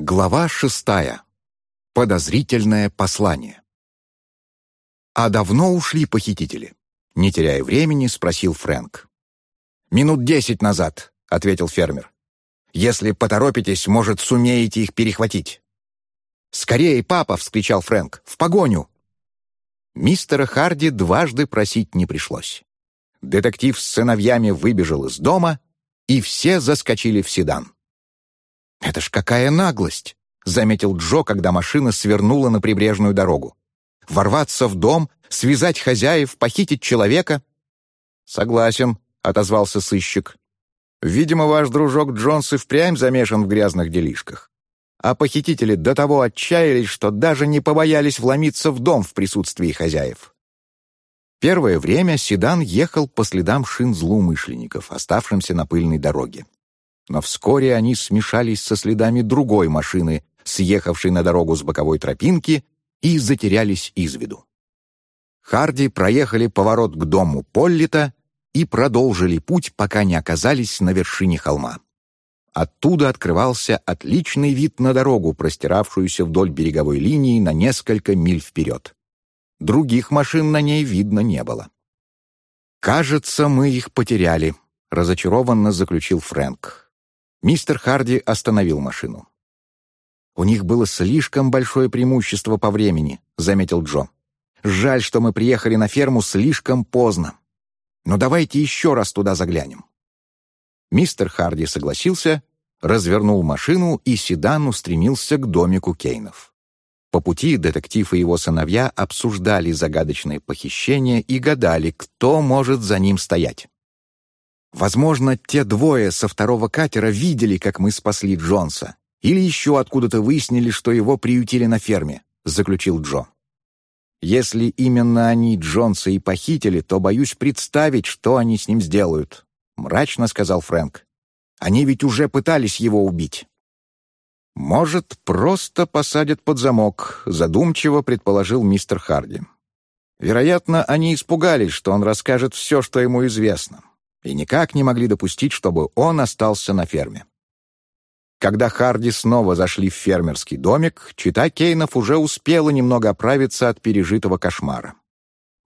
Глава шестая. Подозрительное послание. «А давно ушли похитители?» Не теряя времени, спросил Фрэнк. «Минут десять назад», — ответил фермер. «Если поторопитесь, может, сумеете их перехватить». «Скорее, папа!» — вскричал Фрэнк. «В погоню!» Мистера Харди дважды просить не пришлось. Детектив с сыновьями выбежал из дома, и все заскочили в седан. «Это ж какая наглость!» — заметил Джо, когда машина свернула на прибрежную дорогу. «Ворваться в дом, связать хозяев, похитить человека?» «Согласен», — отозвался сыщик. «Видимо, ваш дружок Джонс и впрямь замешан в грязных делишках. А похитители до того отчаялись, что даже не побоялись вломиться в дом в присутствии хозяев». Первое время седан ехал по следам шин злоумышленников, оставшимся на пыльной дороге но вскоре они смешались со следами другой машины, съехавшей на дорогу с боковой тропинки, и затерялись из виду. Харди проехали поворот к дому Поллита и продолжили путь, пока не оказались на вершине холма. Оттуда открывался отличный вид на дорогу, простиравшуюся вдоль береговой линии на несколько миль вперед. Других машин на ней видно не было. «Кажется, мы их потеряли», — разочарованно заключил Фрэнк. Мистер Харди остановил машину. «У них было слишком большое преимущество по времени», — заметил Джо. «Жаль, что мы приехали на ферму слишком поздно. Но давайте еще раз туда заглянем». Мистер Харди согласился, развернул машину, и седан устремился к домику Кейнов. По пути детектив и его сыновья обсуждали загадочное похищение и гадали, кто может за ним стоять. Возможно, те двое со второго катера видели, как мы спасли Джонса. Или еще откуда-то выяснили, что его приютили на ферме», — заключил Джо. «Если именно они Джонса и похитили, то боюсь представить, что они с ним сделают», — мрачно сказал Фрэнк. «Они ведь уже пытались его убить». «Может, просто посадят под замок», — задумчиво предположил мистер Харди. «Вероятно, они испугались, что он расскажет все, что ему известно и никак не могли допустить, чтобы он остался на ферме. Когда Харди снова зашли в фермерский домик, чита Кейнов уже успела немного оправиться от пережитого кошмара.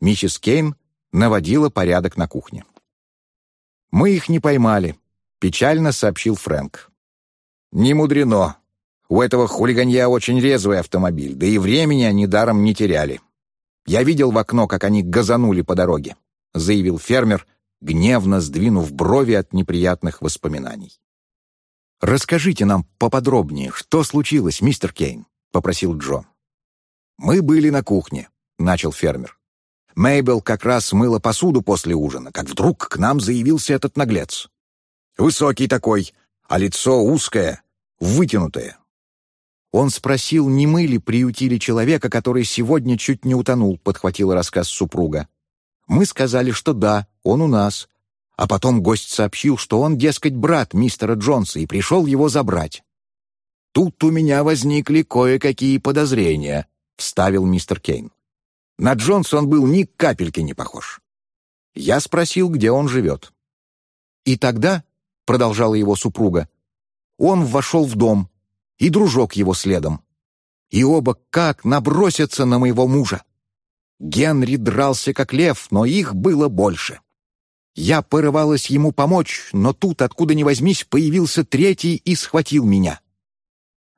Миссис Кейн наводила порядок на кухне. «Мы их не поймали», — печально сообщил Фрэнк. «Не мудрено. У этого хулиганья очень резвый автомобиль, да и времени они даром не теряли. Я видел в окно, как они газанули по дороге», — заявил фермер, гневно сдвинув брови от неприятных воспоминаний. «Расскажите нам поподробнее, что случилось, мистер Кейн?» — попросил Джо. «Мы были на кухне», — начал фермер. Мейбл как раз мыла посуду после ужина, как вдруг к нам заявился этот наглец. Высокий такой, а лицо узкое, вытянутое. Он спросил, не мы ли приютили человека, который сегодня чуть не утонул, подхватил рассказ супруга. Мы сказали, что да, он у нас. А потом гость сообщил, что он, дескать, брат мистера Джонса и пришел его забрать. «Тут у меня возникли кое-какие подозрения», — вставил мистер Кейн. На Джонса он был ни капельки не похож. Я спросил, где он живет. И тогда, — продолжала его супруга, — он вошел в дом, и дружок его следом. И оба как набросятся на моего мужа. Генри дрался как лев, но их было больше. Я порывалась ему помочь, но тут, откуда ни возьмись, появился третий и схватил меня.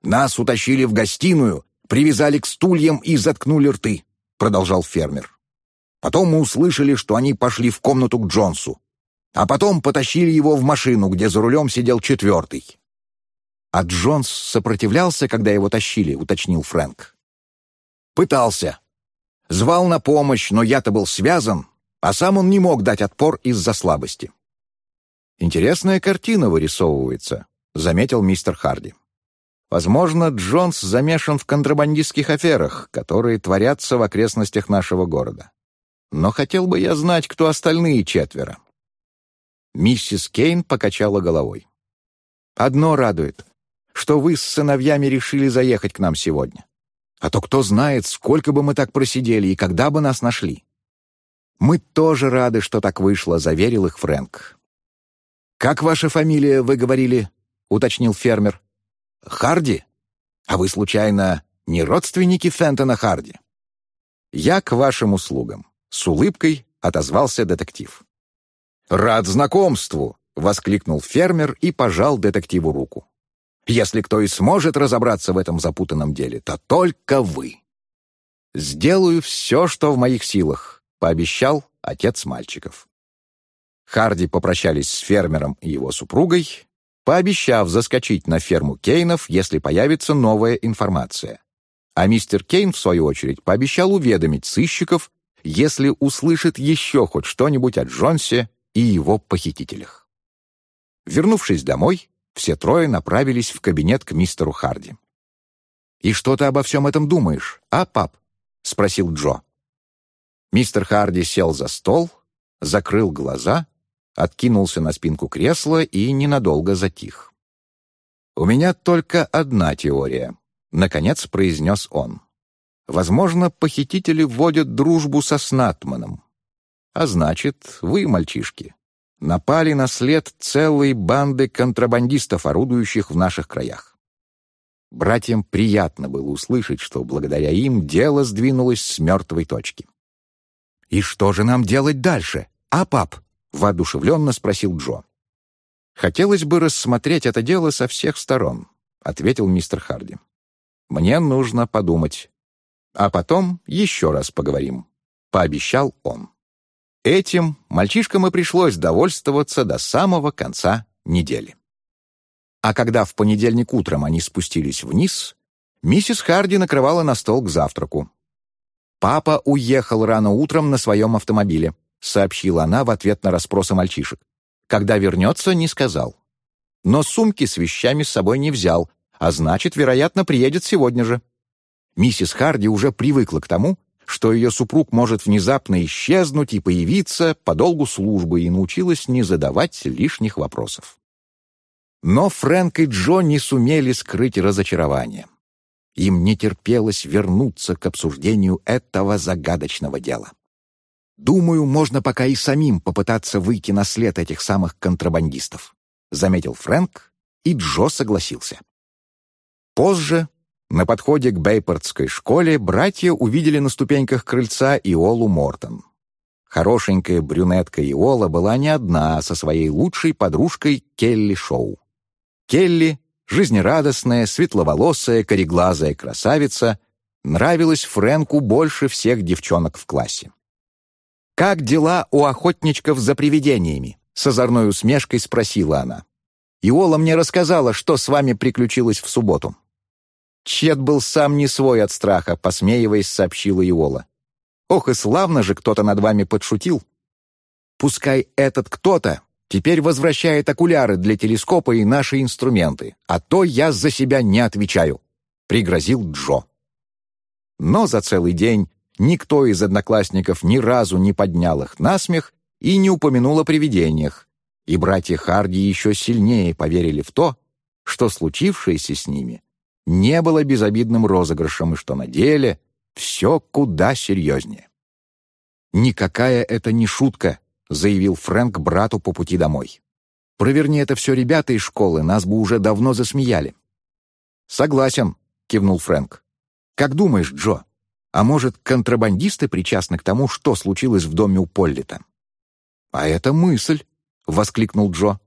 «Нас утащили в гостиную, привязали к стульям и заткнули рты», — продолжал фермер. Потом мы услышали, что они пошли в комнату к Джонсу, а потом потащили его в машину, где за рулем сидел четвертый. «А Джонс сопротивлялся, когда его тащили», — уточнил Фрэнк. «Пытался», Звал на помощь, но я-то был связан, а сам он не мог дать отпор из-за слабости. «Интересная картина вырисовывается», — заметил мистер Харди. «Возможно, Джонс замешан в контрабандистских аферах, которые творятся в окрестностях нашего города. Но хотел бы я знать, кто остальные четверо». Миссис Кейн покачала головой. «Одно радует, что вы с сыновьями решили заехать к нам сегодня. А то кто знает, сколько бы мы так просидели и когда бы нас нашли. Мы тоже рады, что так вышло, заверил их Фрэнк. Как ваша фамилия, вы говорили? уточнил фермер. Харди? А вы, случайно, не родственники Фентона Харди?» «Я к вашим услугам», — с улыбкой отозвался детектив. «Рад знакомству!» — воскликнул фермер и пожал детективу руку. «Если кто и сможет разобраться в этом запутанном деле, то только вы». «Сделаю все, что в моих силах», — пообещал отец мальчиков. Харди попрощались с фермером и его супругой, пообещав заскочить на ферму Кейнов, если появится новая информация. А мистер Кейн, в свою очередь, пообещал уведомить сыщиков, если услышит еще хоть что-нибудь о Джонсе и его похитителях. Вернувшись домой, все трое направились в кабинет к мистеру Харди. «И что ты обо всем этом думаешь, а, пап?» — спросил Джо. Мистер Харди сел за стол, закрыл глаза откинулся на спинку кресла и ненадолго затих. «У меня только одна теория», — наконец произнес он. «Возможно, похитители вводят дружбу со Снатманом. А значит, вы, мальчишки, напали на след целой банды контрабандистов, орудующих в наших краях. Братьям приятно было услышать, что благодаря им дело сдвинулось с мертвой точки. «И что же нам делать дальше, а, пап?» воодушевленно спросил Джо. «Хотелось бы рассмотреть это дело со всех сторон», — ответил мистер Харди. «Мне нужно подумать. А потом еще раз поговорим», — пообещал он. Этим мальчишкам и пришлось довольствоваться до самого конца недели. А когда в понедельник утром они спустились вниз, миссис Харди накрывала на стол к завтраку. Папа уехал рано утром на своем автомобиле сообщила она в ответ на расспросы мальчишек. Когда вернется, не сказал. Но сумки с вещами с собой не взял, а значит, вероятно, приедет сегодня же. Миссис Харди уже привыкла к тому, что ее супруг может внезапно исчезнуть и появиться по долгу службы и научилась не задавать лишних вопросов. Но Фрэнк и Джо не сумели скрыть разочарование. Им не терпелось вернуться к обсуждению этого загадочного дела. Думаю, можно пока и самим попытаться выйти на след этих самых контрабандистов», — заметил Фрэнк, и Джо согласился. Позже, на подходе к Бейпортской школе, братья увидели на ступеньках крыльца Иолу Мортон. Хорошенькая брюнетка Иола была не одна со своей лучшей подружкой Келли Шоу. Келли, жизнерадостная, светловолосая, кореглазая красавица, нравилась Фрэнку больше всех девчонок в классе. «Как дела у охотничков за привидениями?» — с озорной усмешкой спросила она. «Иола мне рассказала, что с вами приключилось в субботу». Чет был сам не свой от страха, посмеиваясь, сообщила Иола. «Ох, и славно же кто-то над вами подшутил. Пускай этот кто-то теперь возвращает окуляры для телескопа и наши инструменты, а то я за себя не отвечаю», — пригрозил Джо. Но за целый день Никто из одноклассников ни разу не поднял их на смех и не упомянул о привидениях, и братья Харди еще сильнее поверили в то, что случившееся с ними не было безобидным розыгрышем и что на деле все куда серьезнее. «Никакая это не шутка», — заявил Фрэнк брату по пути домой. «Проверни это все ребята из школы, нас бы уже давно засмеяли». «Согласен», — кивнул Фрэнк. «Как думаешь, Джо, а может, контрабандисты причастны к тому, что случилось в доме у Поллита? «А это мысль!» — воскликнул Джо.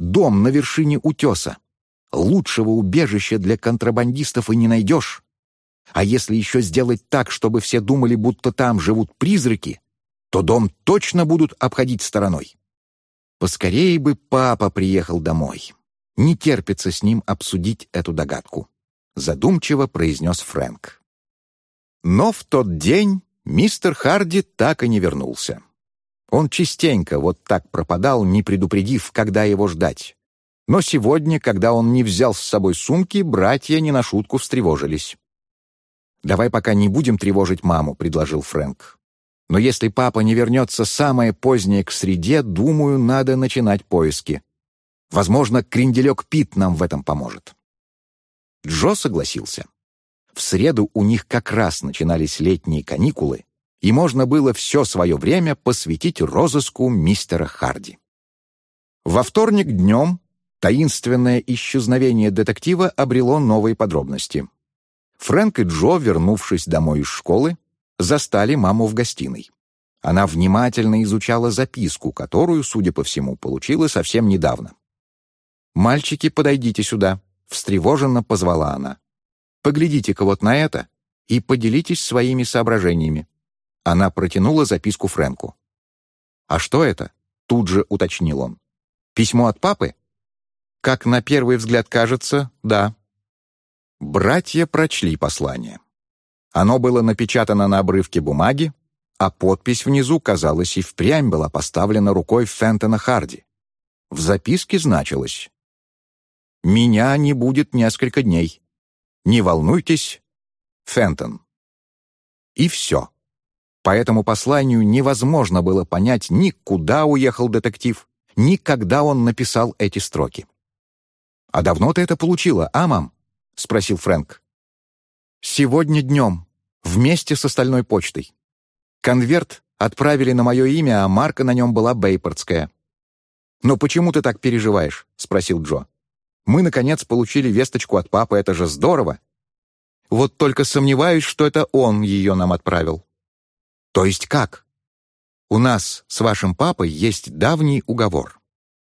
«Дом на вершине утеса. Лучшего убежища для контрабандистов и не найдешь. А если еще сделать так, чтобы все думали, будто там живут призраки, то дом точно будут обходить стороной. Поскорее бы папа приехал домой. Не терпится с ним обсудить эту догадку», — задумчиво произнес Фрэнк. Но в тот день мистер Харди так и не вернулся. Он частенько вот так пропадал, не предупредив, когда его ждать. Но сегодня, когда он не взял с собой сумки, братья не на шутку встревожились. «Давай пока не будем тревожить маму», — предложил Фрэнк. «Но если папа не вернется самое позднее к среде, думаю, надо начинать поиски. Возможно, кренделек Пит нам в этом поможет». Джо согласился. В среду у них как раз начинались летние каникулы, и можно было все свое время посвятить розыску мистера Харди. Во вторник днем Таинственное исчезновение детектива обрело новые подробности. Фрэнк и Джо, вернувшись домой из школы, застали маму в гостиной. Она внимательно изучала записку, которую, судя по всему, получила совсем недавно. «Мальчики, подойдите сюда», — встревоженно позвала она. «Поглядите-ка вот на это и поделитесь своими соображениями». Она протянула записку Фрэнку. «А что это?» — тут же уточнил он. «Письмо от папы?» «Как на первый взгляд кажется, да». Братья прочли послание. Оно было напечатано на обрывке бумаги, а подпись внизу, казалось, и впрямь была поставлена рукой Фентона Харди. В записке значилось «Меня не будет несколько дней. Не волнуйтесь, Фентон». И все. По этому посланию невозможно было понять ни куда уехал детектив, ни когда он написал эти строки. «А давно ты это получила, а, мам?» — спросил Фрэнк. «Сегодня днем, вместе с остальной почтой. Конверт отправили на мое имя, а марка на нем была бейпортская. «Но почему ты так переживаешь?» — спросил Джо. «Мы, наконец, получили весточку от папы, это же здорово!» «Вот только сомневаюсь, что это он ее нам отправил». «То есть как?» «У нас с вашим папой есть давний уговор.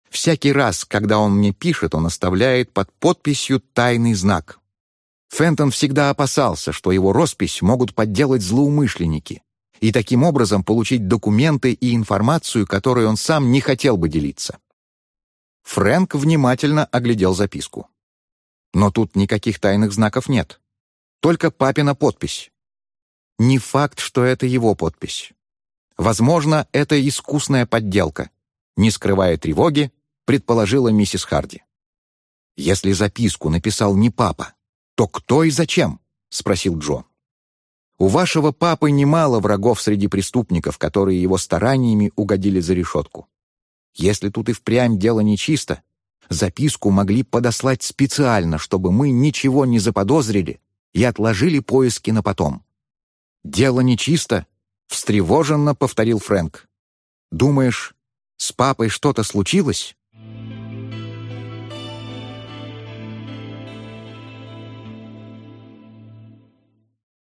Всякий раз, когда он мне пишет, он оставляет под подписью тайный знак. Фентон всегда опасался, что его роспись могут подделать злоумышленники, и таким образом получить документы и информацию, которой он сам не хотел бы делиться. Фрэнк внимательно оглядел записку. Но тут никаких тайных знаков нет. Только папина подпись. Не факт, что это его подпись. Возможно, это искусная подделка. Не скрывая тревоги, предположила миссис Харди. «Если записку написал не папа, то кто и зачем?» — спросил Джо. У вашего папы немало врагов среди преступников, которые его стараниями угодили за решетку. Если тут и впрямь дело нечисто, записку могли подослать специально, чтобы мы ничего не заподозрили и отложили поиски на потом. «Дело нечисто», — встревоженно повторил Фрэнк. «Думаешь, с папой что-то случилось?»